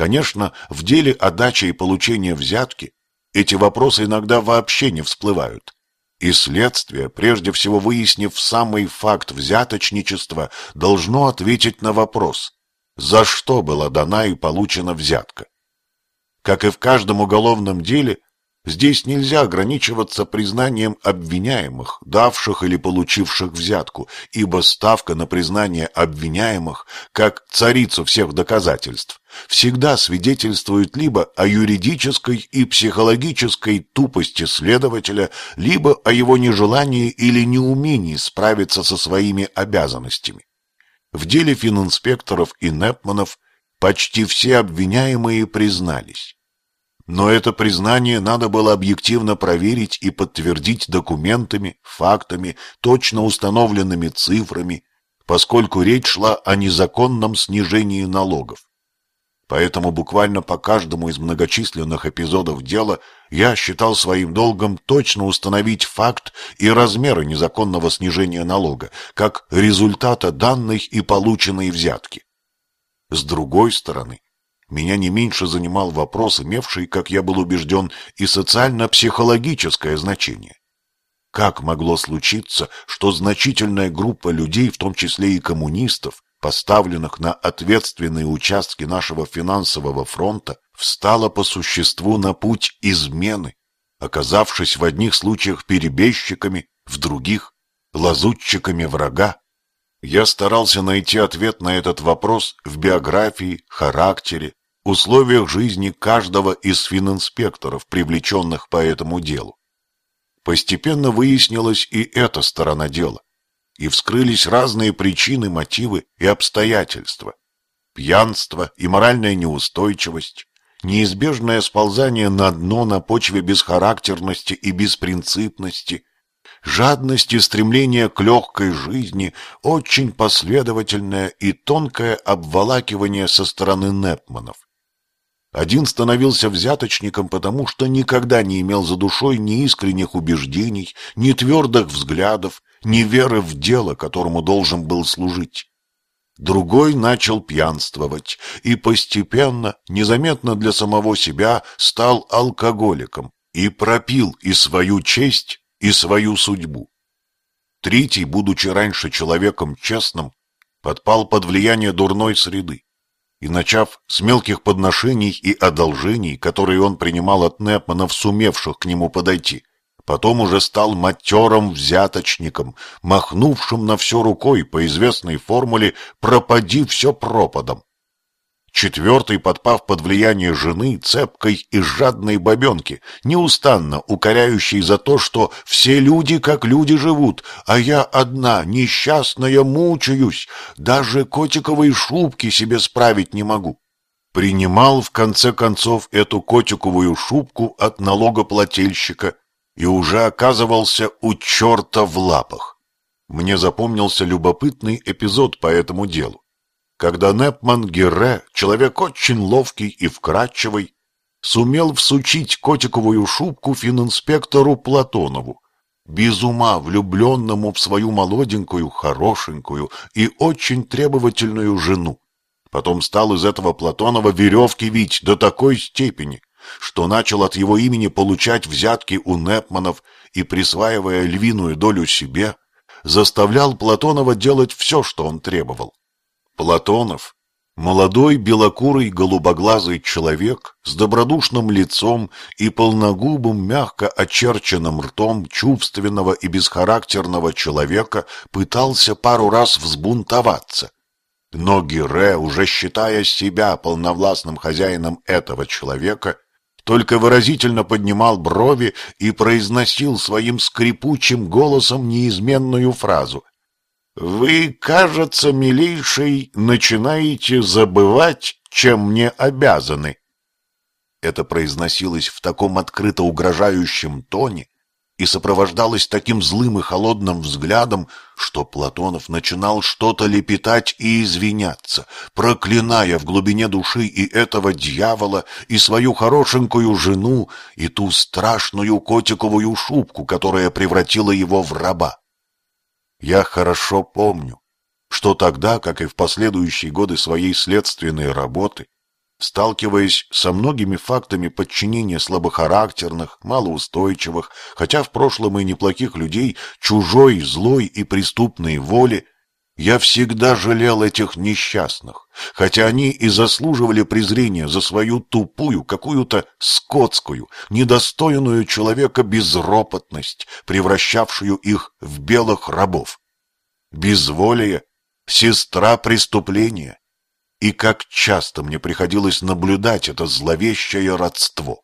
Конечно, в деле о и получении взятки эти вопросы иногда вообще не всплывают. И следствие, прежде всего выяснив самый факт взяточничества, должно ответить на вопрос, за что была дана и получена взятка. Как и в каждом уголовном деле, Здесь нельзя ограничиваться признанием обвиняемых, давших или получивших взятку, ибо ставка на признание обвиняемых, как царицу всех доказательств, всегда свидетельствует либо о юридической и психологической тупости следователя, либо о его нежелании или неумении справиться со своими обязанностями. В деле фининспекторов и Непманов почти все обвиняемые признались. Но это признание надо было объективно проверить и подтвердить документами, фактами, точно установленными цифрами, поскольку речь шла о незаконном снижении налогов. Поэтому буквально по каждому из многочисленных эпизодов дела я считал своим долгом точно установить факт и размеры незаконного снижения налога, как результата данной и полученной взятки. С другой стороны, меня не меньше занимал вопрос, имевший, как я был убежден, и социально-психологическое значение. Как могло случиться, что значительная группа людей, в том числе и коммунистов, поставленных на ответственные участки нашего финансового фронта, встала по существу на путь измены, оказавшись в одних случаях перебежчиками, в других – лазутчиками врага? Я старался найти ответ на этот вопрос в биографии, характере, условиях жизни каждого из фининспекторов, привлеченных по этому делу. Постепенно выяснилась и эта сторона дела, и вскрылись разные причины, мотивы и обстоятельства. Пьянство и моральная неустойчивость, неизбежное сползание на дно на почве бесхарактерности и беспринципности, жадность и стремление к легкой жизни, очень последовательное и тонкое обволакивание со стороны Непманов. Один становился взяточником, потому что никогда не имел за душой ни искренних убеждений, ни твердых взглядов, ни веры в дело, которому должен был служить. Другой начал пьянствовать и постепенно, незаметно для самого себя, стал алкоголиком и пропил и свою честь, и свою судьбу. Третий, будучи раньше человеком честным, подпал под влияние дурной среды и, начав с мелких подношений и одолжений, которые он принимал от Непманов, сумевших к нему подойти, потом уже стал матерым взяточником, махнувшим на все рукой по известной формуле «пропади все пропадом». Четвертый, подпав под влияние жены, цепкой и жадной бабенки, неустанно укоряющей за то, что все люди как люди живут, а я одна, несчастная, мучаюсь, даже котиковой шубки себе справить не могу. Принимал, в конце концов, эту котиковую шубку от налогоплательщика и уже оказывался у черта в лапах. Мне запомнился любопытный эпизод по этому делу когда Непман Герре, человек очень ловкий и вкрадчивый, сумел всучить котиковую шубку фининспектору Платонову, без ума влюбленному в свою молоденькую, хорошенькую и очень требовательную жену. Потом стал из этого Платонова веревки вить до такой степени, что начал от его имени получать взятки у Непманов и, присваивая львиную долю себе, заставлял Платонова делать все, что он требовал. Платонов, молодой белокурый голубоглазый человек с добродушным лицом и полногубым, мягко очерченным ртом чувственного и бесхарактерного человека, пытался пару раз взбунтоваться. Но Гире, уже считая себя полновластным хозяином этого человека, только выразительно поднимал брови и произносил своим скрипучим голосом неизменную фразу вы, кажется, милейший, начинаете забывать, чем мне обязаны. Это произносилось в таком открыто угрожающем тоне и сопровождалось таким злым и холодным взглядом, что Платонов начинал что-то лепетать и извиняться, проклиная в глубине души и этого дьявола, и свою хорошенькую жену, и ту страшную котиковую шубку, которая превратила его в раба. Я хорошо помню, что тогда, как и в последующие годы своей следственной работы, Сталкиваясь со многими фактами подчинения слабохарактерных, малоустойчивых, хотя в прошлом и неплохих людей, чужой, злой и преступной воли, я всегда жалел этих несчастных, хотя они и заслуживали презрения за свою тупую, какую-то скотскую, недостойную человека безропотность, превращавшую их в белых рабов. Безволие — сестра преступления. И как часто мне приходилось наблюдать это зловещее родство.